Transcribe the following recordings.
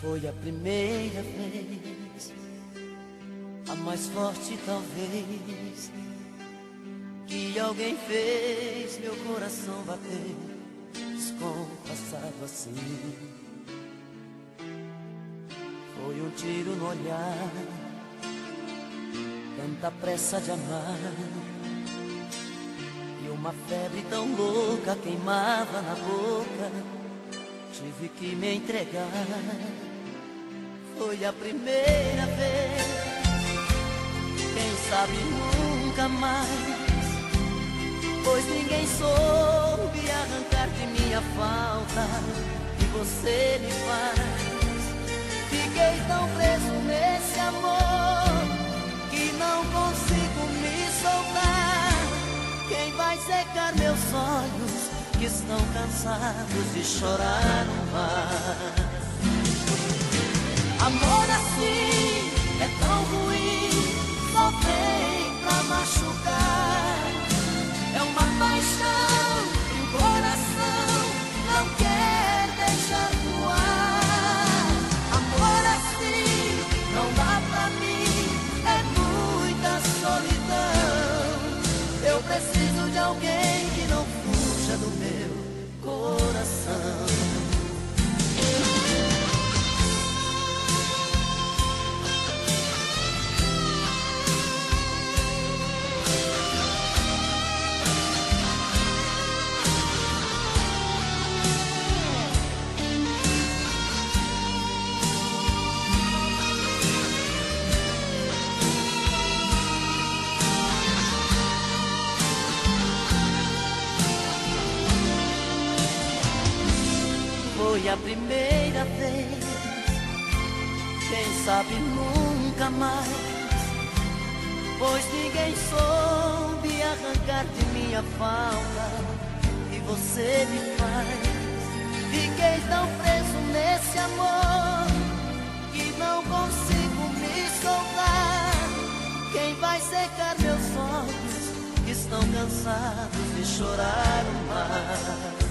Foi a primeira vez, a mais forte talvez, que alguém fez meu coração bater descompassado assim. Foi um tiro no olhar, tanta pressa de amar. E uma febre tão louca queimava na boca, tive que me entregar foi a primeira vez. Quem sabe nunca mais, pois ninguém soube arrancar de minha falta que você me faz. Fiquei tão preso nesse amor que não consigo me soltar. Quem vai secar meus olhos que estão cansados de chorar no mar? Amor assim foi a primeira vez. Quem sabe nunca mais. Pois ninguém soube arrancar de minha falta e você me faz. Fiquei tão preso nesse amor que não consigo me soltar. Quem vai secar meus olhos que estão cansados de chorar o mar?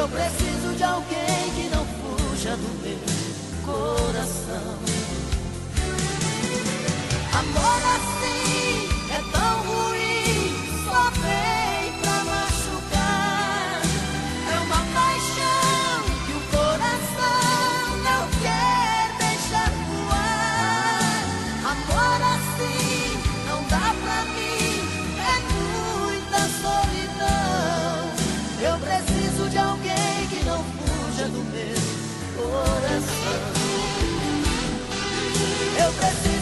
Eu preciso de alguém que não fuja do meu coração. Preciso de alguém que não fuja do meu coração. Eu preciso